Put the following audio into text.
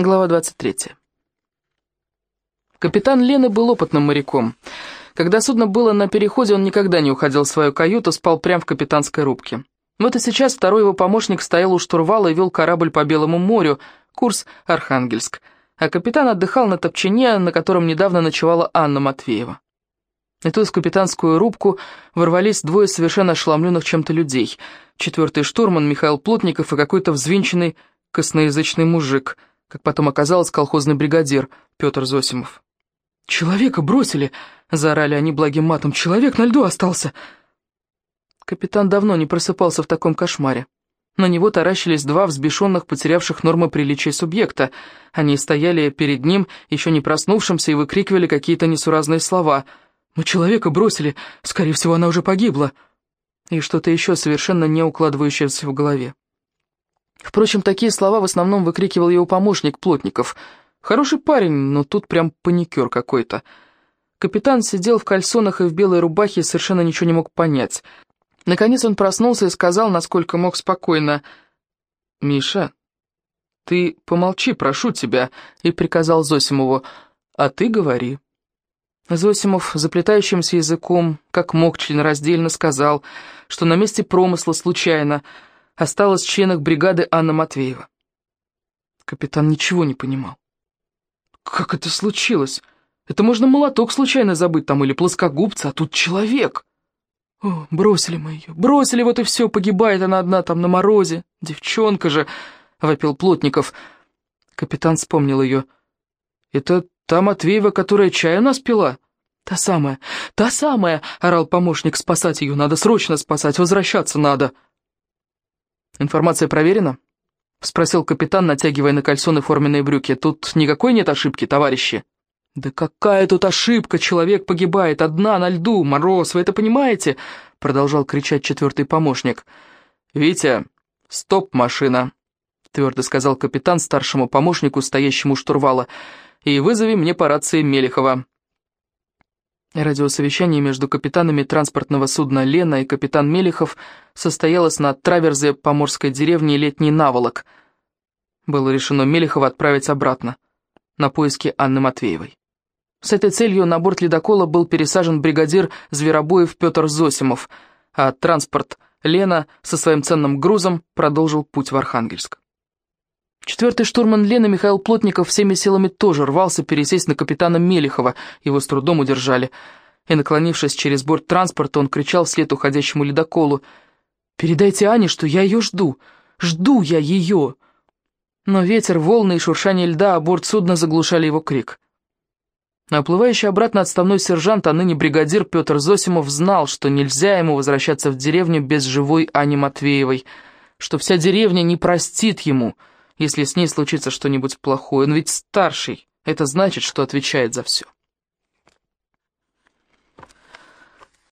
Глава 23. Капитан Лены был опытным моряком. Когда судно было на переходе, он никогда не уходил в свою каюту, спал прямо в капитанской рубке. Вот и сейчас второй его помощник стоял у штурвала и вел корабль по Белому морю, курс Архангельск, а капитан отдыхал на топчине, на котором недавно ночевала Анна Матвеева. И тут в капитанскую рубку ворвались двое совершенно ошеломленных чем-то людей. Четвертый штурман Михаил Плотников и какой-то взвинченный косноязычный мужик — как потом оказалось, колхозный бригадир Петр Зосимов. «Человека бросили!» — заорали они благим матом. «Человек на льду остался!» Капитан давно не просыпался в таком кошмаре. На него таращились два взбешенных, потерявших нормы приличия субъекта. Они стояли перед ним, еще не проснувшимся, и выкрикивали какие-то несуразные слова. «Мы человека бросили! Скорее всего, она уже погибла!» И что-то еще совершенно не укладывающееся в голове. Впрочем, такие слова в основном выкрикивал его помощник Плотников. Хороший парень, но тут прям паникер какой-то. Капитан сидел в кальсонах и в белой рубахе и совершенно ничего не мог понять. Наконец он проснулся и сказал, насколько мог спокойно, «Миша, ты помолчи, прошу тебя», и приказал Зосимову, «а ты говори». Зосимов, заплетающимся языком, как мог членораздельно, сказал, что на месте промысла случайно – осталась в членах бригады Анна Матвеева. Капитан ничего не понимал. Как это случилось? Это можно молоток случайно забыть там или плоскогубца, а тут человек. О, бросили мы ее, бросили, вот и все, погибает она одна там на морозе. Девчонка же, — вопил Плотников. Капитан вспомнил ее. Это та Матвеева, которая чай у нас пила? Та самая, та самая, — орал помощник, — спасать ее надо, срочно спасать, возвращаться надо. — «Информация проверена?» — спросил капитан, натягивая на кальсоны форменные брюки. «Тут никакой нет ошибки, товарищи?» «Да какая тут ошибка? Человек погибает, одна на льду, мороз, вы это понимаете?» — продолжал кричать четвертый помощник. «Витя, стоп, машина!» — твердо сказал капитан старшему помощнику, стоящему штурвала. «И вызови мне по рации Мелехова». Радиосовещание между капитанами транспортного судна «Лена» и капитан Мелехов состоялось на траверзе поморской деревни «Летний наволок». Было решено Мелехова отправить обратно, на поиски Анны Матвеевой. С этой целью на борт ледокола был пересажен бригадир Зверобоев Петр Зосимов, а транспорт «Лена» со своим ценным грузом продолжил путь в Архангельск. Четвертый штурман Лены Михаил Плотников всеми силами тоже рвался пересесть на капитана Мелехова, его с трудом удержали. И, наклонившись через борт транспорта, он кричал вслед уходящему ледоколу. «Передайте Ане, что я ее жду! Жду я ее!» Но ветер, волны и шуршание льда о борт судна заглушали его крик. Оплывающий обратно отставной сержант, а ныне бригадир Петр Зосимов знал, что нельзя ему возвращаться в деревню без живой Ани Матвеевой, что вся деревня не простит ему — если с ней случится что-нибудь плохое. Он ведь старший, это значит, что отвечает за все.